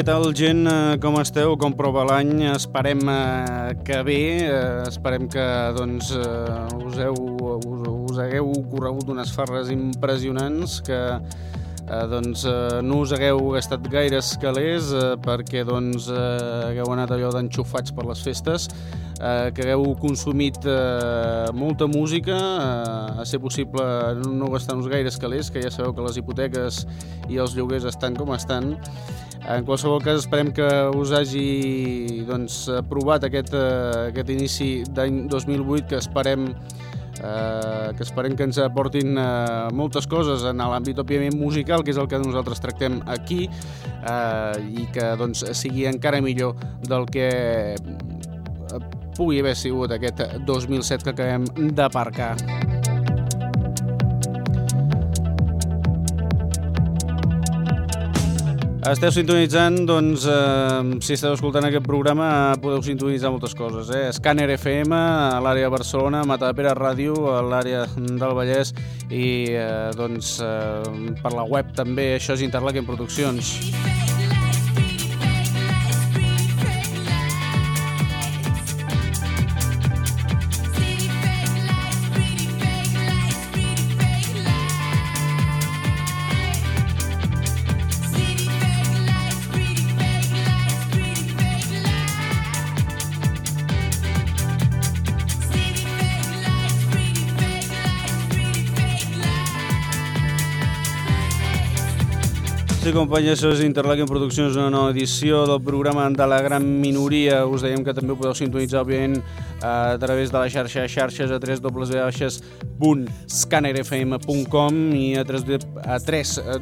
Què tal, gent? Eh, Com esteu? Com prova l'any? Esperem eh, que bé, eh, esperem que doncs, us, heu, us, us hagueu corregut unes farres impressionants, que doncs, no us hagueu gastat gaires calés perquè doncs, hagueu anat allò d'enxufats per les festes, eh, que hagueu consumit eh, molta música, eh, a ser possible no, no gastant-nos gaires calés, que ja sabeu que les hipoteques i els lloguers estan com estan, en qualsevol cas, esperem que us hagi doncs, aprovat aquest, eh, aquest inici d'any 2008 que esperem eh, que esperem que ens aportin eh, moltes coses en l'àmbit, òbviament, musical, que és el que nosaltres tractem aquí, eh, i que doncs, sigui encara millor del que eh, pugui haver sigut aquest 2007 que acabem d'aparcar. Esteu sintonitzant, doncs, eh, si esteu escoltant aquest programa, podeu sintonitzar moltes coses. Eh? Scanner FM, a l'àrea de Barcelona, Matapera Ràdio, a l'àrea del Vallès, i eh, doncs, eh, per la web també, això és Interlaken Produccions. Sí, companyes, això és Interlaken Produccions, una nova edició del programa de la gran minoria. Us dèiem que també podeu sintonitzar, òbviament, a través de la xarxa xarxes a www.scannerfm.com i a, 3, a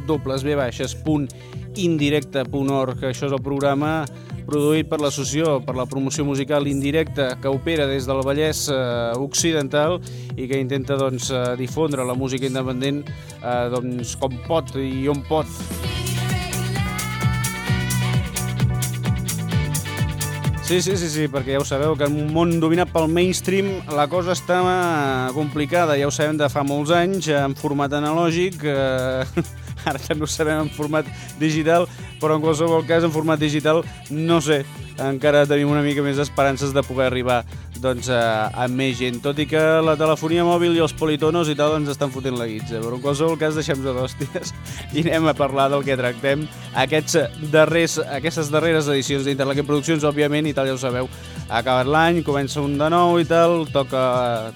www.indirecte.org. Això és el programa produït per l'associació per la promoció musical indirecta que opera des del Vallès eh, Occidental i que intenta doncs, eh, difondre la música independent eh, doncs, com pot i on pot. Sí, sí, sí, sí, perquè ja ho sabeu, que en un món dominat pel mainstream la cosa està complicada, ja ho sabem de fa molts anys, en format analògic, eh, ara també ho sabem en format digital, però en qualsevol cas en format digital no sé, encara tenim una mica més d'esperances de poder arribar doncs, a, a més gent, tot i que la telefonia mòbil i els politonos i tal ens estan fotent la guitza, però en qualsevol cas deixem-nos d'hòsties i anem a parlar del que tractem aquests darrers, aquestes darreres edicions d'Interlaken Produccions, òbviament, i tal ja ho sabeu, ha acabat l'any, comença un de nou i tal, toca,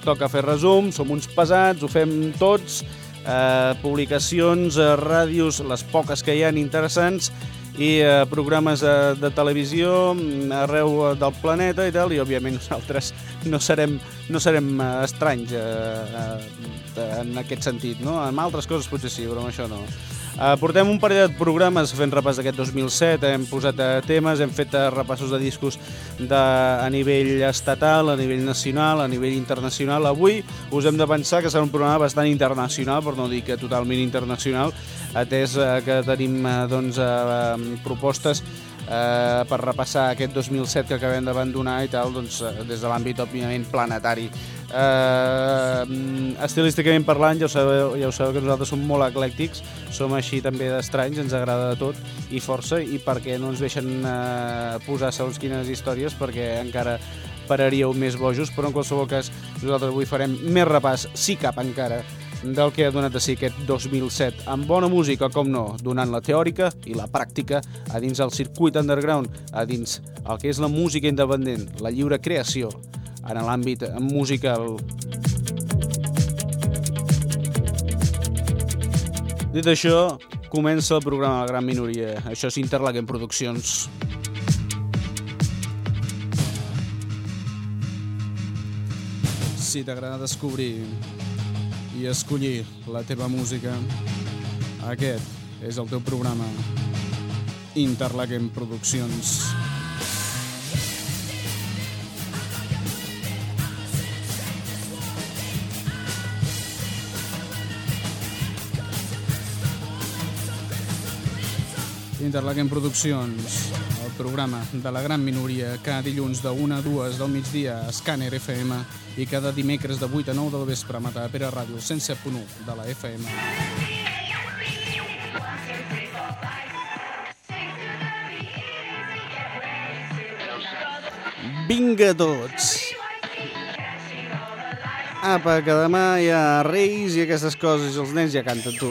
toca fer resum, som uns pesats, ho fem tots, eh, publicacions, eh, ràdios, les poques que hi han interessants, i eh, programes eh, de televisió mm, arreu eh, del planeta i tal, i òbviament nosaltres no serem, no serem eh, estranys eh, eh, en aquest sentit, no? Amb altres coses potser sí, però això no. Uh, portem un parell de programes fent repàs d'aquest 2007, hem posat uh, temes, hem fet uh, repassos de discos de, a nivell estatal, a nivell nacional, a nivell internacional. Avui us hem de pensar que serà un programa bastant internacional, per no dir que totalment internacional, atès uh, que tenim uh, doncs, uh, propostes eh, per repassar aquest 2007 que acabem d'abandonar i tal, doncs, des de l'àmbit, òbviament, planetari. Eh, estilísticament parlant, ja ho, sabeu, ja ho sabeu que nosaltres som molt eclèctics, som així també d'estranys, ens agrada de tot i força, i perquè no ens deixen eh, posar segons quines històries, perquè encara pararíeu més bojos, però en qualsevol cas nosaltres avui farem més repàs, si cap encara, del que ha donat de si aquest 2007, amb bona música, com no, donant la teòrica i la pràctica a dins el circuit underground, a dins el que és la música independent, la lliure creació, en l'àmbit musical. Dit això, comença el programa La Gran Minoria. Això és Interlaken Produccions. Si t'agrada descobrir i escollir la teva música. Aquest és el teu programa. Interlaken Produccions. Interlaken Produccions, el programa de la gran minoria, cada dilluns de 1 a 2 del migdia a Scanner FM i cada dimecres de 8 a 9 del vespre a Matapera Ràdio 107.1 de la FM. Vinga tots! Apa, que demà hi ha reis i aquestes coses i els nens ja canten tu.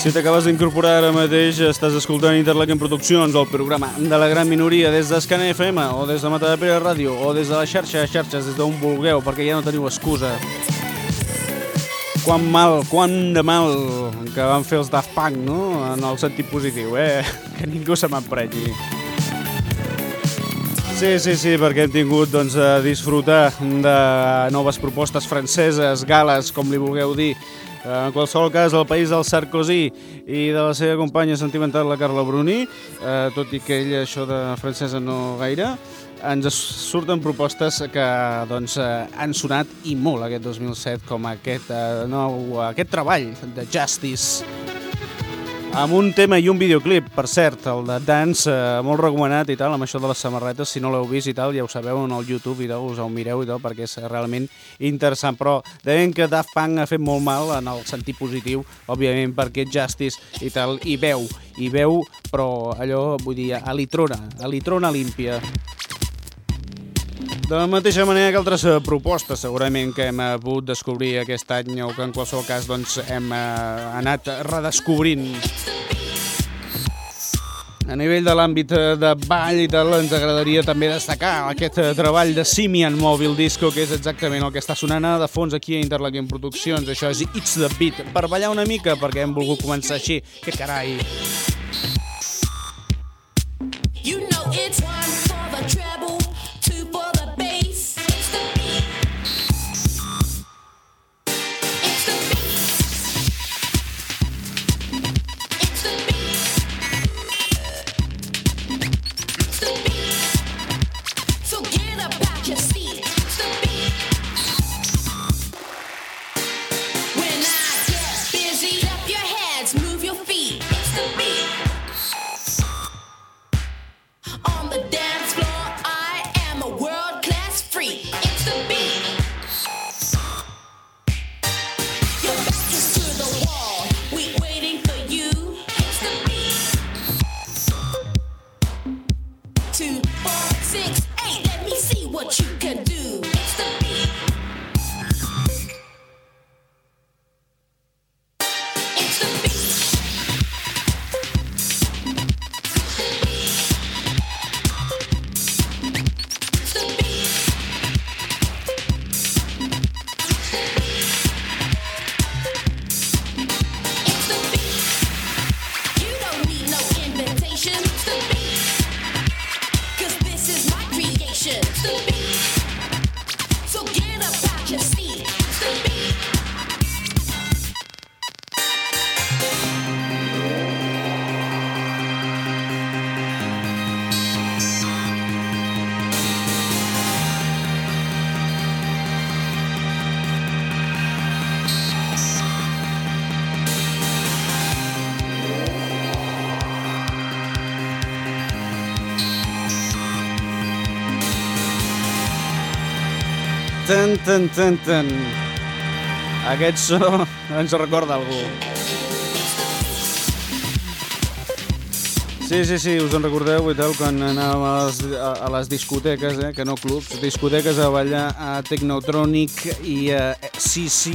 Si t'acabes d'incorporar ara mateix, estàs escoltant Interlaken Produccions, el programa de la gran minoria des d'Escana FM, o des de Matadepera Ràdio, o des de la xarxa de xarxes, des d'on vulgueu, perquè ja no teniu excusa. Quan mal, quan de mal que van fer els Daft Punk, no?, en el sentit positiu, eh? Que ningú se m'emprenyi. Sí, sí, sí, perquè hem tingut doncs, a disfrutar de noves propostes franceses, gales, com li vulgueu dir, en qualsevol cas, el país del Sarkozy i de la seva companya sentimental, la Carla Bruni, eh, tot i que ella això de francesa no gaire, ens surten propostes que doncs, eh, han sonat i molt aquest 2007, com aquest, eh, nou, aquest treball de Justice. Amb un tema i un videoclip, per cert, el de Dance, eh, molt recomanat i tal, amb això de les samarretes, si no l'heu vist i tal, ja ho sabeu en el YouTube i tal, us ho mireu i tal, perquè és realment interessant, però deien que Daft Punk ha fet molt mal en el sentit positiu, òbviament perquè Justice i tal, i veu, i veu, però allò, vull dir, a litrona, a litrona límpia. De la mateixa manera que altres eh, propostes segurament que hem eh, pogut descobrir aquest any o que en qualsevol cas doncs, hem eh, anat redescobrint. A nivell de l'àmbit de ball i tal, ens agradaria també destacar aquest treball de Simian Mobile Disco, que és exactament el que està sonant de fons aquí a Interlaken Produccions. Això és It's the Beat, per ballar una mica, perquè hem volgut començar així. Que carai! Tan, tan, tan. Aquest so ens recorda algú. Sí, sí, sí, us en recordeu i tal, quan anàvem a les, a, les discoteques, eh, que no clubs, discoteques a ballar a Technotronic i a CC,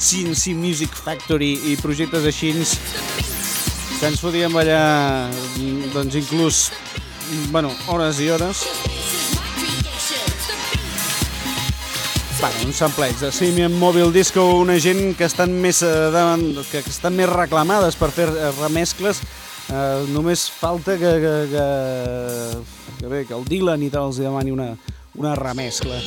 CNC Music Factory i projectes així que ens podíem ballar doncs inclús bueno, hores i hores bueno, uns samplets de Simian Mobile Disco, una gent que estan més, eh, davant, que estan més reclamades per fer eh, remescles, eh, només falta que, que, que, que, bé, que el Dylan i tal els demani una, una remescla.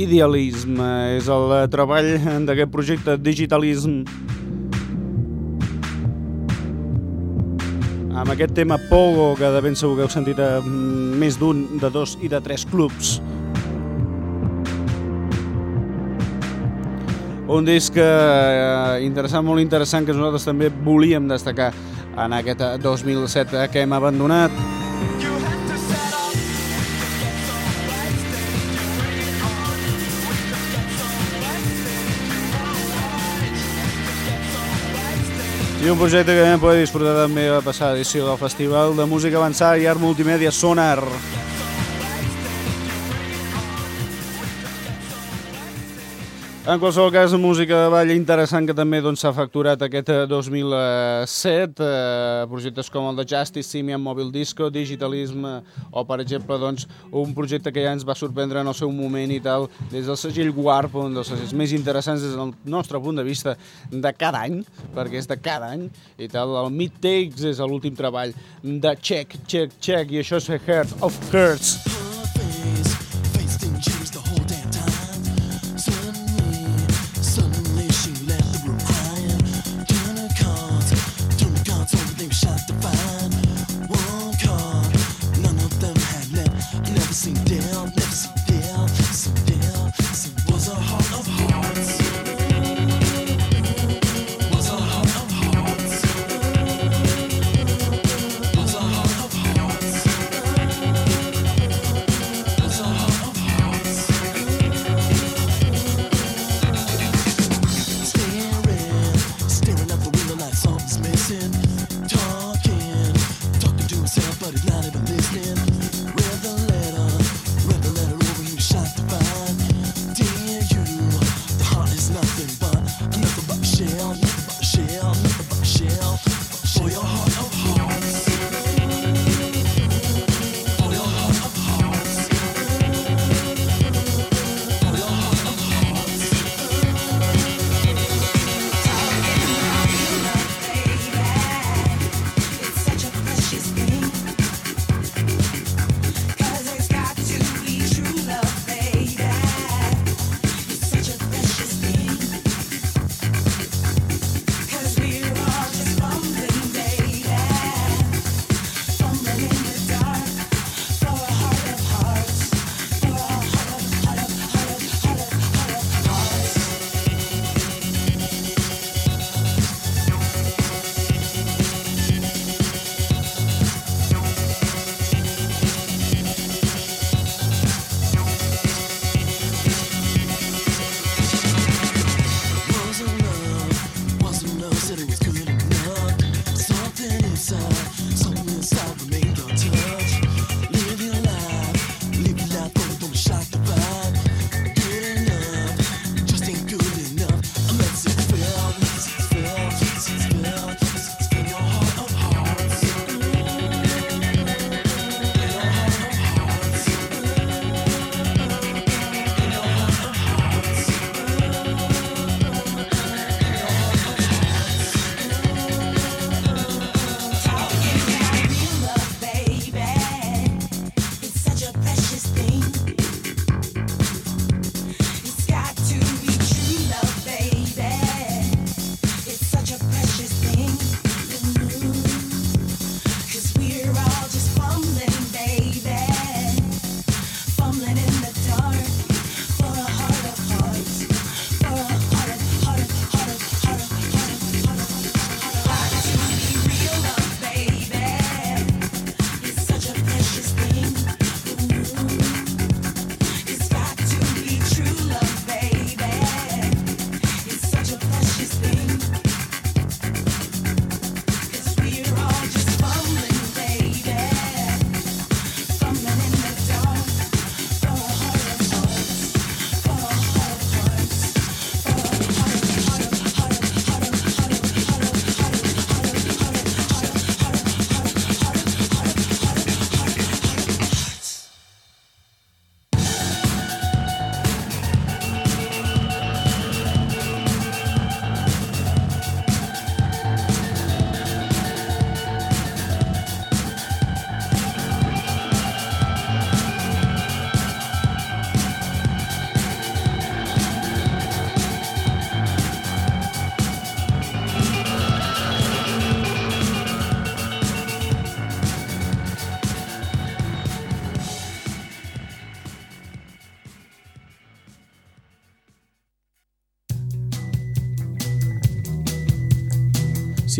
Idealisme és el eh, treball d'aquest projecte Digitalism. Amb aquest tema Pogo, que de ben segur que heu sentit a mm, més d'un, de dos i de tres clubs. Un disc eh, interessant, molt interessant, que nosaltres també volíem destacar en aquest eh, 2007 que hem abandonat. I un projecte que vam poder disfrutar també a la passada edició del Festival de Música Avançada i Art Multimèdia Sonar. En qualsevol cas, música de ball interessant que també doncs, s'ha facturat aquest eh, 2007. Eh, projectes com el de Justice, Simian Mobile Disco, Digitalisme o, per exemple, doncs, un projecte que ja ens va sorprendre en el seu moment i tal, des del segell Warp, un dels segells més interessants des del nostre punt de vista de cada any, perquè és de cada any, i tal. El Mid Takes és l'últim treball de Check, Check, Check, i això és Heart of Hearts.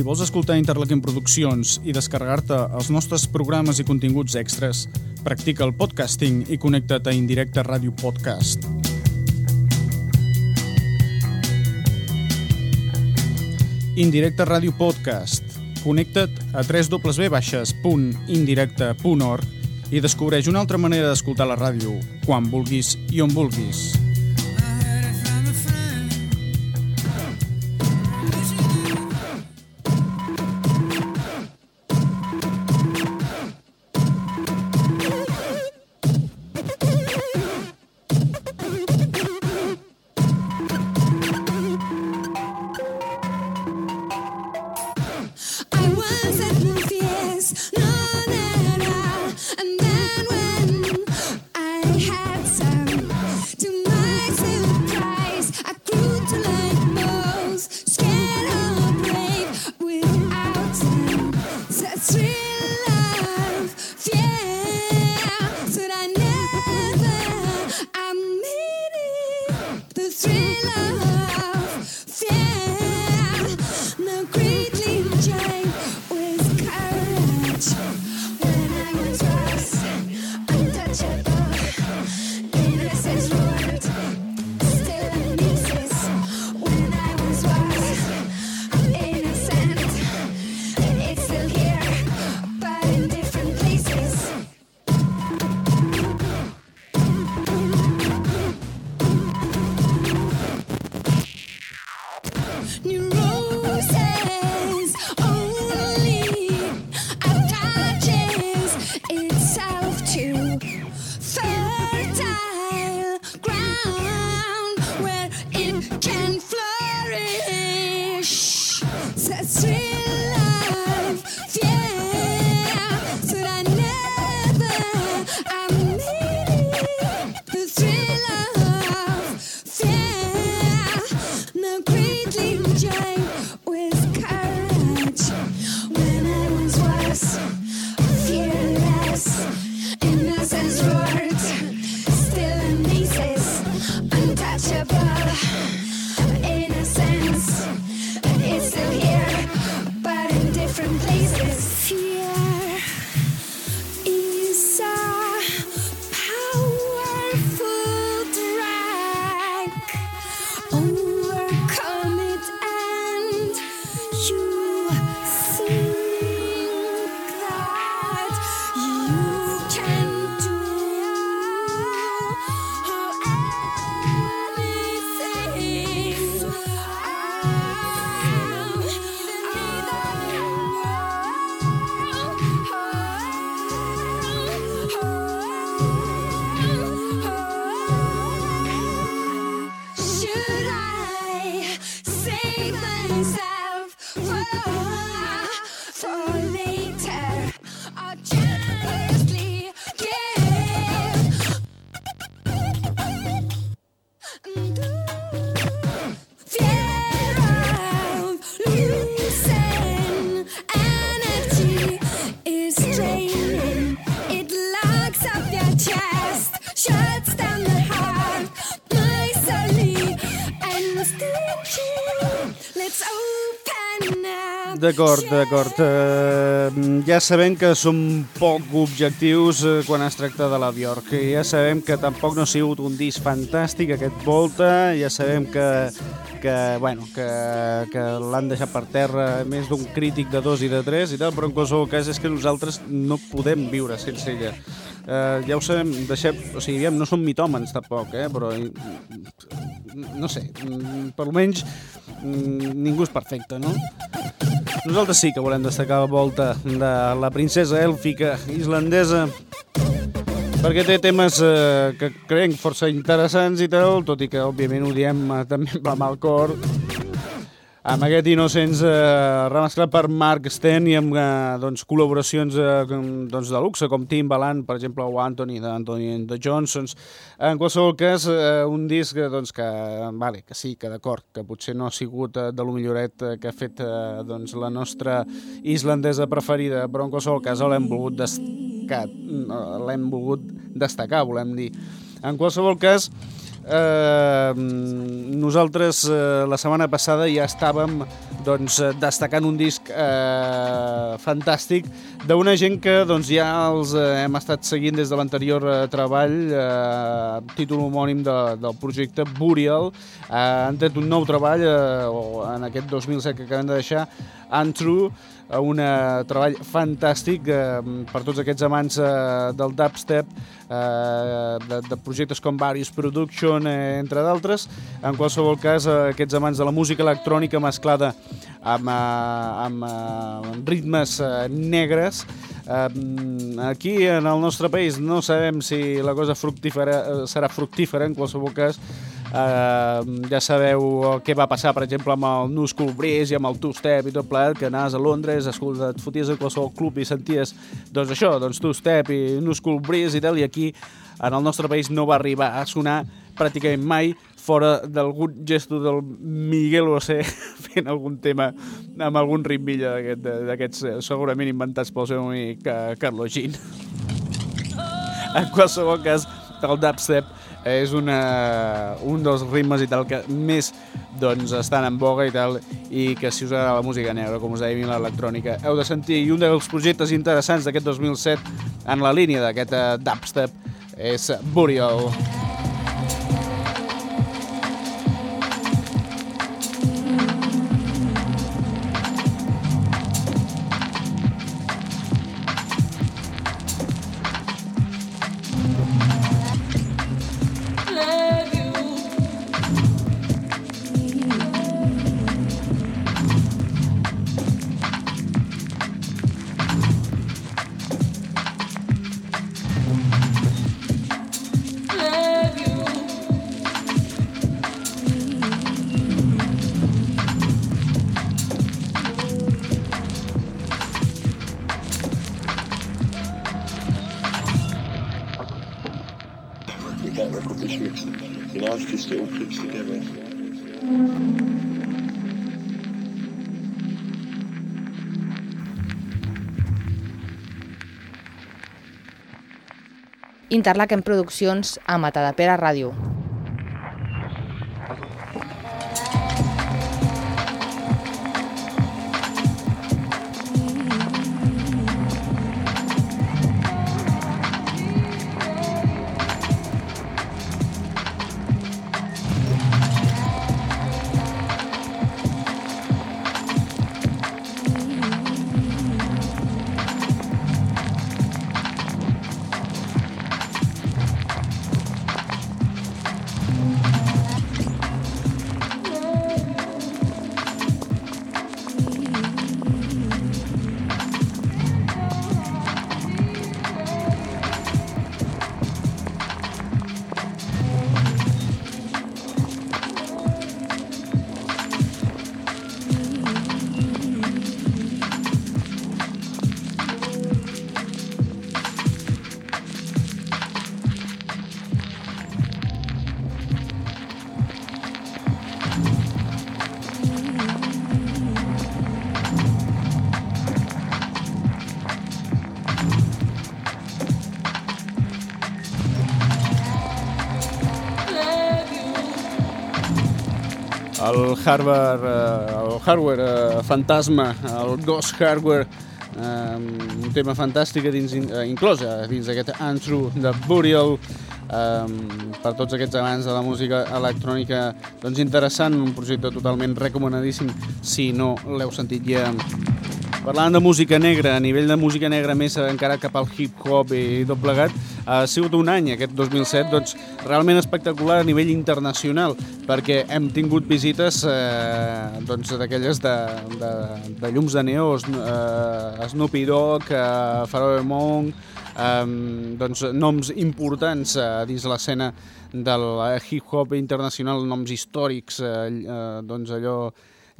Si vols escoltar Interlaken Produccions i descarregar-te els nostres programes i continguts extras, practica el podcasting i connecta't a Indirecte Ràdio Podcast. Indirecte Ràdio Podcast. Connecta't a www.indirecte.org i descobreix una altra manera d'escoltar la ràdio, quan vulguis i on vulguis. D'acord, d'acord. Uh, ja sabem que som poc objectius uh, quan es tracta de la Bjork. Ja sabem que tampoc no ha sigut un disc fantàstic aquest Volta. Ja sabem que, que, bueno, que, que l'han deixat per terra més d'un crític de dos i de tres i tal, però en qualsevol cas és que nosaltres no podem viure sense ella. Uh, ja ho sabem, deixem, o sigui, no som mitòmens tampoc, eh, però eh, no sé, mm, per almenys mm, ningú és perfecte, no? Nosaltres sí que volem destacar la volta de la princesa èlfica islandesa perquè té temes eh, que creiem força interessants i tal, tot i que òbviament ho diem eh, també amb al cor amb aquest Innocents eh, remesclat per Mark Sten i amb eh, doncs, col·laboracions eh, doncs, de luxe com Timbaland, per exemple, o Anthony d'Anthony and the Johnsons. En qualsevol cas, eh, un disc eh, doncs, que, vale, que sí, que d'acord, que potser no ha sigut eh, de lo milloret eh, que ha fet eh, doncs, la nostra islandesa preferida, però en qualsevol cas l'hem volgut destacar, l'hem volgut destacar, volem dir. En qualsevol cas, eh, nosaltres eh, la setmana passada ja estàvem doncs, destacant un disc eh, fantàstic d'una gent que doncs, ja els eh, hem estat seguint des de l'anterior eh, treball, eh, títol homònim de, del projecte Burial. Eh, han tret un nou treball eh, en aquest 2007 que acabem de deixar, Untrue, un eh, treball fantàstic eh, per tots aquests amants eh, del dubstep, eh, de, de projectes com Various Production, eh, entre d'altres. En qualsevol cas, eh, aquests amants de la música electrònica mesclada amb, eh, amb, eh, amb ritmes eh, negres. Eh, aquí, en el nostre país, no sabem si la cosa fructífera, eh, serà fructífera, en qualsevol cas. Uh, ja sabeu que va passar, per exemple, amb el New School Breeze i amb el Two Step i tot plegat, que anaves a Londres, escolta, et foties a qualsevol club i senties, doncs això, doncs Two Step i New School Breeze i tal, i aquí, en el nostre país, no va arribar a sonar pràcticament mai fora d'algun gesto del Miguel Bosé fent algun tema amb algun ritmilla d'aquest- d'aquests eh, segurament inventats pel seu amic eh, Carlos Jean. En qualsevol cas, el dubstep és una, un dels ritmes i tal que més doncs, estan en boga i tal i que si us agrada la música negra, com us deia, i l'electrònica, heu de sentir. I un dels projectes interessants d'aquest 2007 en la línia d'aquest eh, dubstep és Burial. with Interlaken Produccions a Matadepera Ràdio. Harvard, eh, el hardware eh, fantasma, el Ghost Hardware, eh, un tema fantàstic dins, eh, inclòs eh, dins d'aquest Untrue de Burial, eh, per tots aquests amants de la música electrònica, doncs interessant, un projecte totalment recomanadíssim si no l'heu sentit ja. Parlant de música negra, a nivell de música negra més encara cap al hip-hop i tot plegat, ha sigut un any, aquest 2007, doncs, realment espectacular a nivell internacional, perquè hem tingut visites eh, doncs, d'aquelles de, de, de llums de Sno- eh, Snoopy Dogg, eh, Pharoah Monk, eh, doncs, noms importants eh, dins l'escena del hip-hop internacional, noms històrics, eh, eh, doncs allò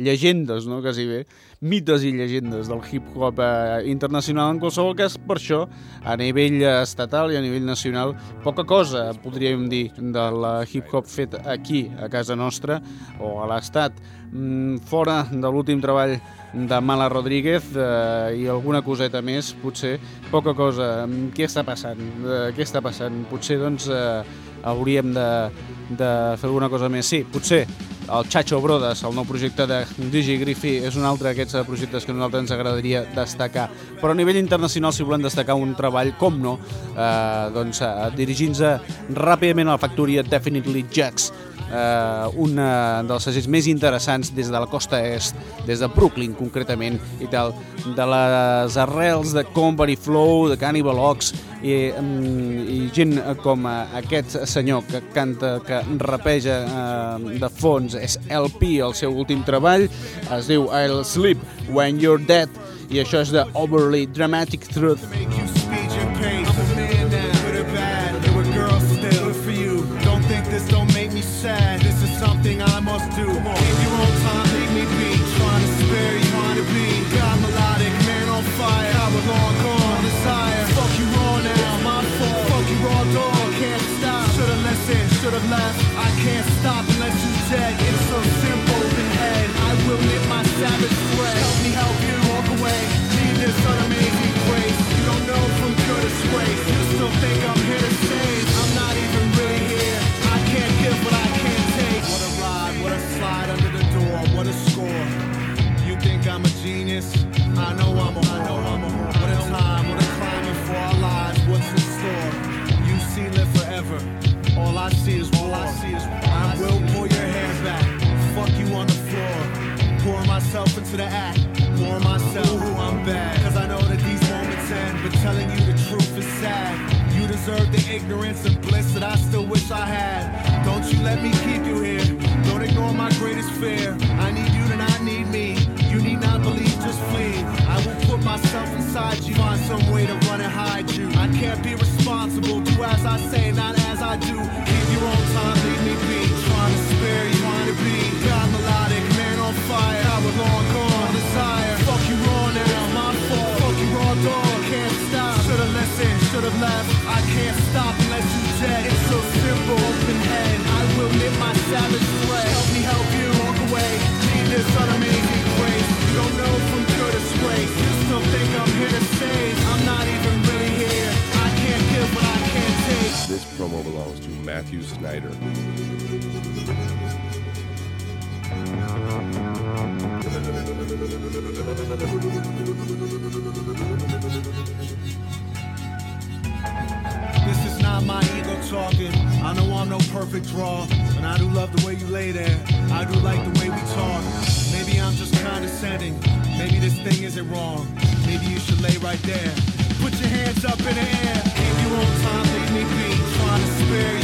llegendes, no?, quasi bé, mites i llegendes del hip-hop eh, internacional. En qualsevol cas, per això, a nivell estatal i a nivell nacional, poca cosa podríem dir del eh, hip-hop fet aquí, a casa nostra, o a l'estat. Mm, fora de l'últim treball de Mala Rodríguez eh, i alguna coseta més, potser poca cosa. Mm, Què està passant? Eh, què està passant? Potser, doncs, eh, hauríem de, de fer alguna cosa més. Sí, potser el Chacho Brothers, el nou projecte de DJ Griffey, és un altre d'aquests eh, projectes que a nosaltres ens agradaria destacar. Però a nivell internacional, si volem destacar un treball, com no, eh, doncs, eh, dirigint-se ràpidament a la factoria Definitely Jax, eh, un eh, dels segells més interessants des de la costa est, des de Brooklyn concretament, i tal, de les arrels de Company Flow, de Cannibal Ox, i, mm, i gent com eh, aquest senyor que canta, que rapeja eh, de fons, és LP, el seu últim treball, es diu I'll Sleep When You're Dead, i això és de Overly Dramatic Truth. Must do. In your own time, leave me be. Trying to spare you, trying to be. God melodic, man on fire. Was long gone, desire. Fuck you raw now, my fault. Fuck you raw dog, can't stop. Should've listened, should've left. I can't stop unless you dead. It's so simple in head. I will knit my savage ignorance and bliss that I still wish I had. Don't you let me keep you here. Don't ignore my greatest fear. I need you to not need me. You need not believe, just flee. I will put myself inside you. Find some way to run and hide you. I can't be responsible. Do as I say, not as I do. Keep your own time, leave me be. Trying to spare you, trying to be. God melodic, man on fire. I was long gone, desire. Fuck you raw now, my fault. Fuck you raw dog, can't stop. Should've listened, should've left. I can't stop savage thread. Help me help you walk away. Leave this unamazing grace. You don't know from good disgrace. You still think I'm here to save. I'm not even really here. I can't give what I can't take. This promo belongs to Matthew Snyder. This is not my ego talking. I know I'm no perfect draw, and I do love the way you lay there. I do like the way we talk. Maybe I'm just condescending. Maybe this thing isn't wrong. Maybe you should lay right there. Put your hands up in the air. Keep your own time, leave me be. Trying to spare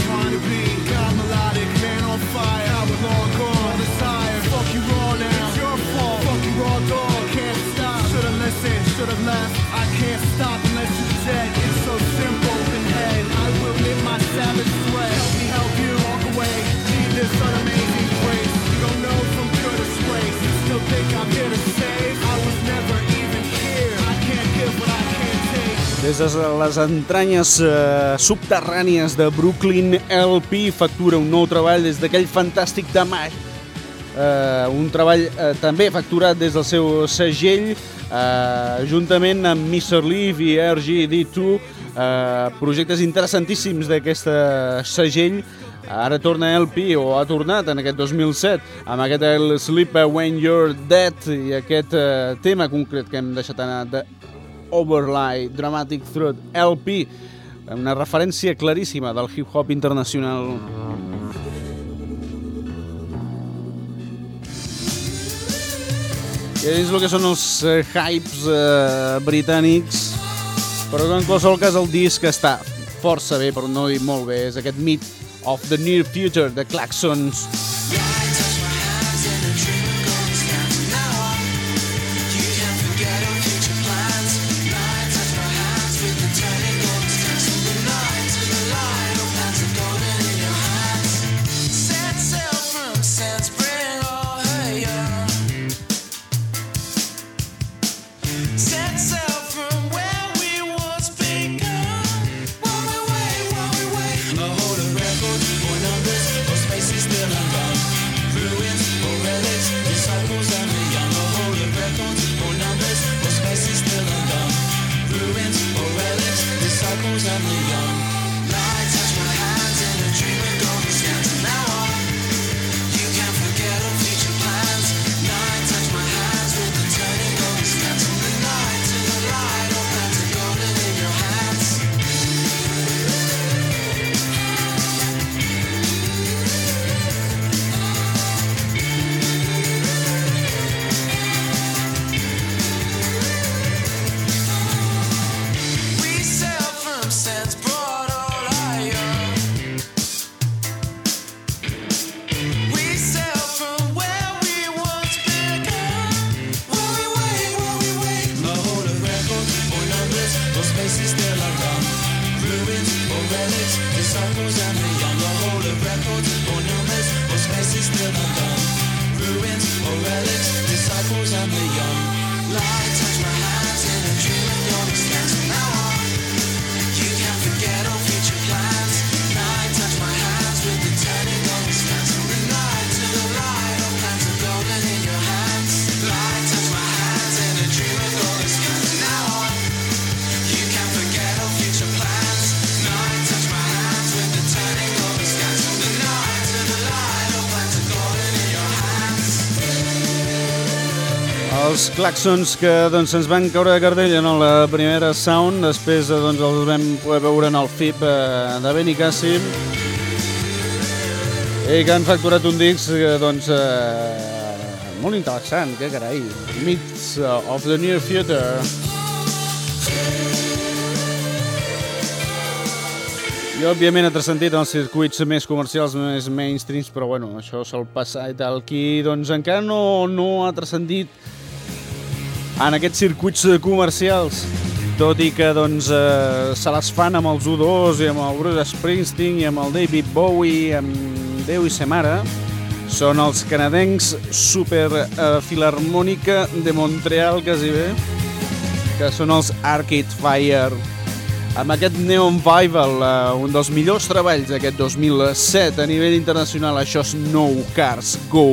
Des de les entranyes eh, subterrànies de Brooklyn, LP factura un nou treball des d'aquell fantàstic de maig. Eh, un treball eh, també facturat des del seu segell, eh, juntament amb Mr. Leaf i RGD2, eh, projectes interessantíssims d'aquesta segell. Ara torna LP, o ha tornat en aquest 2007, amb aquest El Sleep When You're Dead i aquest eh, tema concret que hem deixat anar de Overlay Dramatic Throat LP, una referència claríssima del hip-hop internacional. I dins el que són els eh, hypes eh, britànics, però en qualsevol cas el disc està força bé, però no dir molt bé, és aquest Meet of the Near Future de Claxons. Set claxons que doncs, ens van caure de cardell en la primera sound, després eh, doncs, els vam poder veure en el FIP eh, de Benicàssim i que han facturat un disc eh, doncs, eh, molt interessant, que carai, Myths of the Near Future. I òbviament ha transcendit en els circuits més comercials, més mainstreams, però bueno, això sol passar i tal. Qui doncs encara no, no ha transcendit en aquests circuits comercials, tot i que doncs, eh, se les fan amb els U2 i amb el Bruce Springsteen i amb el David Bowie, amb Déu i sa mare, són els canadencs Super eh, Filarmònica de Montreal, quasi bé, que són els Arcade Fire. Amb aquest Neon Vival, eh, un dels millors treballs d'aquest 2007 a nivell internacional, això és No Cars Go.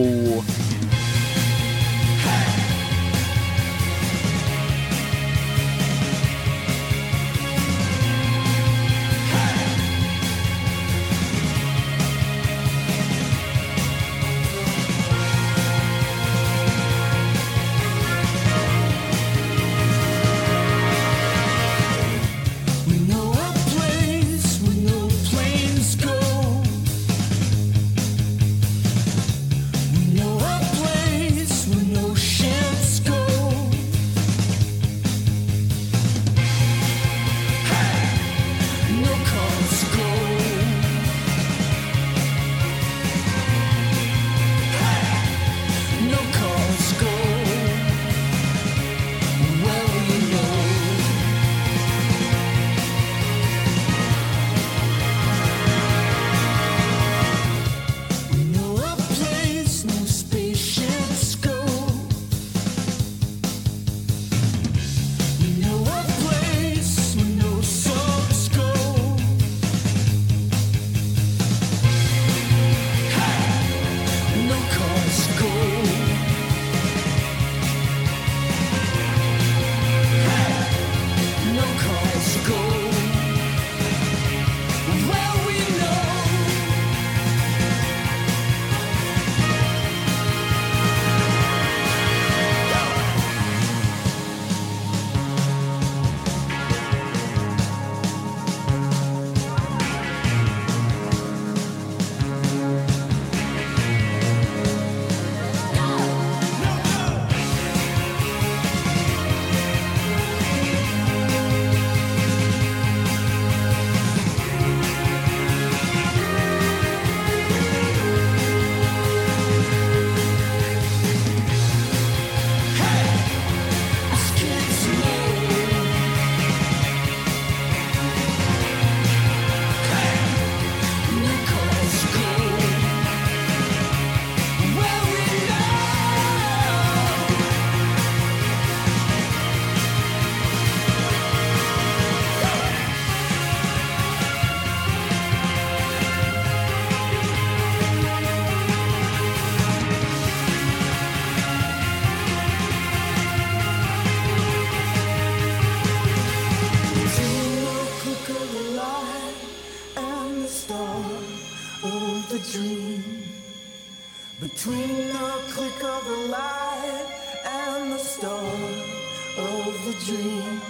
The dream.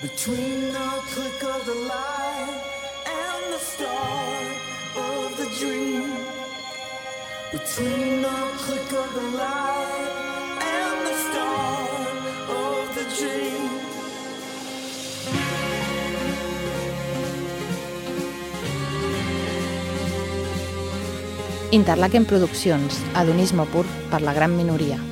Between the click of the light and the start of the dream. Between the click of the light and the start of the dream. Interlaken Produccions, adonisme pur per la gran minoria.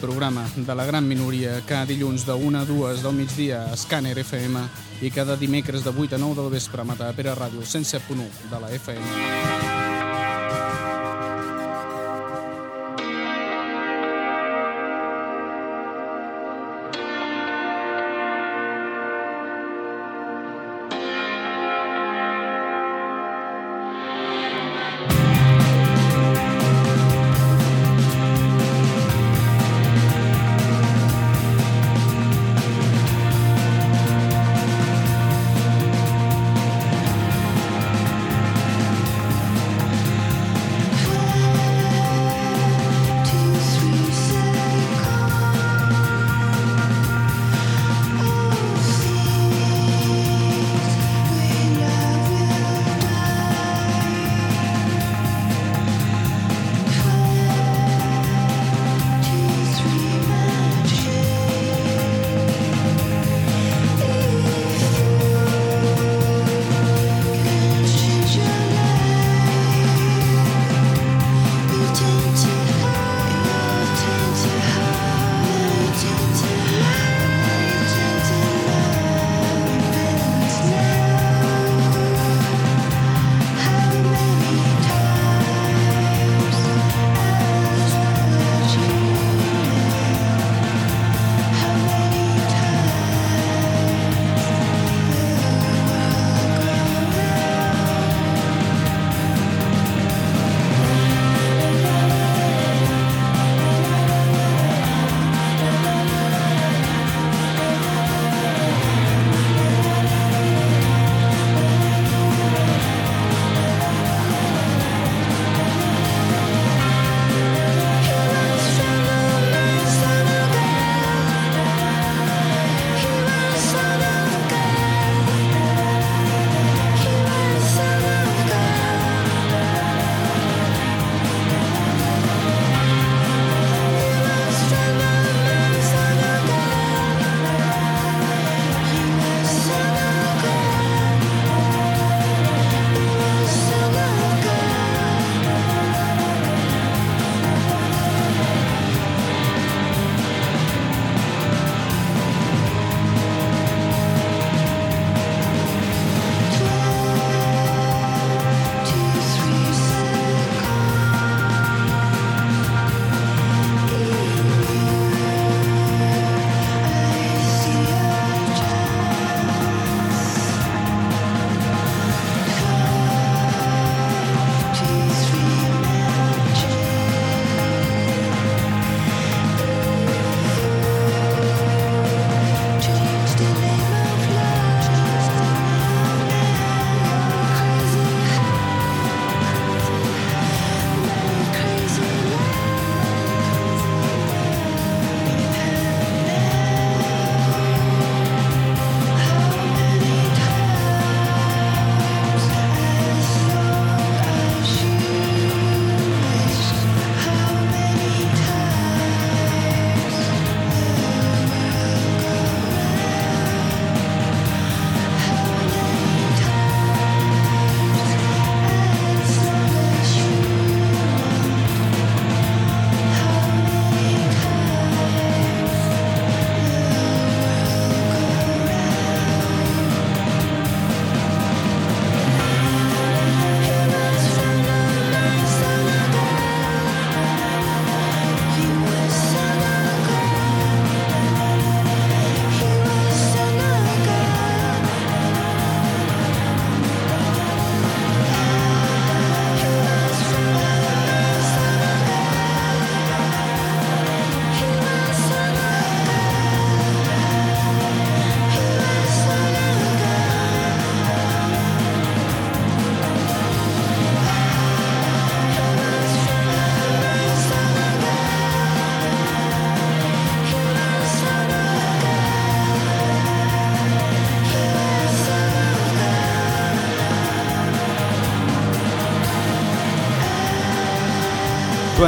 programa de la gran minoria, cada dilluns de 1 a 2 del migdia a Scanner FM i cada dimecres de 8 a 9 del vespre a Matapera Ràdio 107.1 de la FM.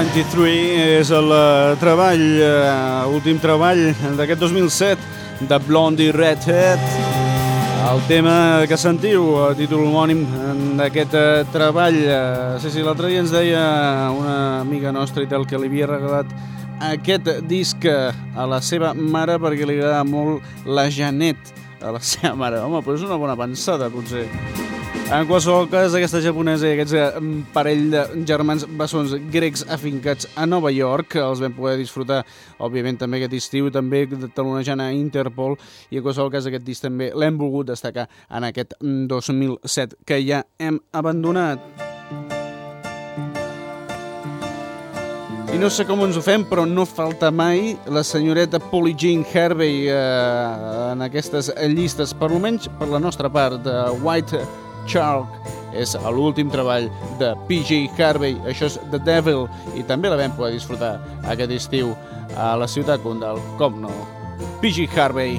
23 és el eh, treball, eh, últim treball d'aquest 2007 de Blondie Redhead. El tema que sentiu, a títol homònim d'aquest eh, treball. Eh, sí, sí, l'altre dia ens deia una amiga nostra i tal que li havia regalat aquest disc a la seva mare perquè li agrada molt la Janet a la seva mare. Home, però és una bona pensada, potser. En qualsevol cas, aquesta japonesa i aquests eh, parell de germans bessons grecs afincats a Nova York els vam poder disfrutar, òbviament, també aquest estiu, també talonejant a Interpol, i en qualsevol cas aquest disc també l'hem volgut destacar en aquest 2007 que ja hem abandonat. I no sé com ens ho fem, però no falta mai la senyoreta Polly Jean Harvey eh, en aquestes llistes, per almenys per la nostra part, de White Shark. És l'últim treball de PJ Harvey, això és The Devil, i també la vam poder disfrutar aquest estiu a la ciutat condal, com no. PJ Harvey.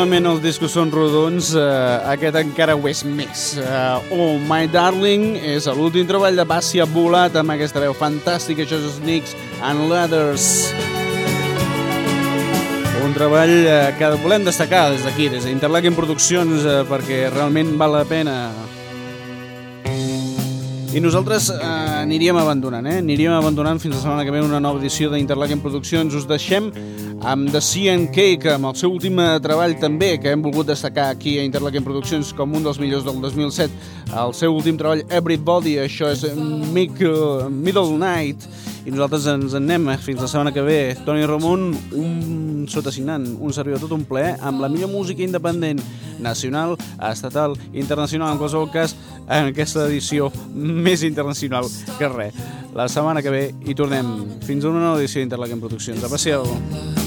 Normalment els discos són rodons, eh, aquest encara ho és més. Eh, oh, My Darling és l'últim treball de Bassia Volat amb aquesta veu fantàstica, això és Sneaks and Ladders. Un treball eh, que volem destacar des d'aquí, des d'Interlaken Produccions, eh, perquè realment val la pena. I nosaltres eh, aniríem abandonant, eh? Aniríem abandonant fins la setmana que ve una nova edició d'Interlaken Produccions. Us deixem amb The Sea and Cake, amb el seu últim eh, treball també, que hem volgut destacar aquí a Interlaken Productions com un dels millors del 2007. El seu últim treball, Everybody, això és Middle, Middle Night. I nosaltres ens en anem fins la setmana que ve. Toni Ramon, un sotacinant, un servidor tot un ple, amb la millor música independent, nacional, estatal, internacional, en qualsevol cas, en aquesta edició més internacional que res. La setmana que ve hi tornem. Fins a una nova edició d'Interlaken Produccions. Aprecieu. Don't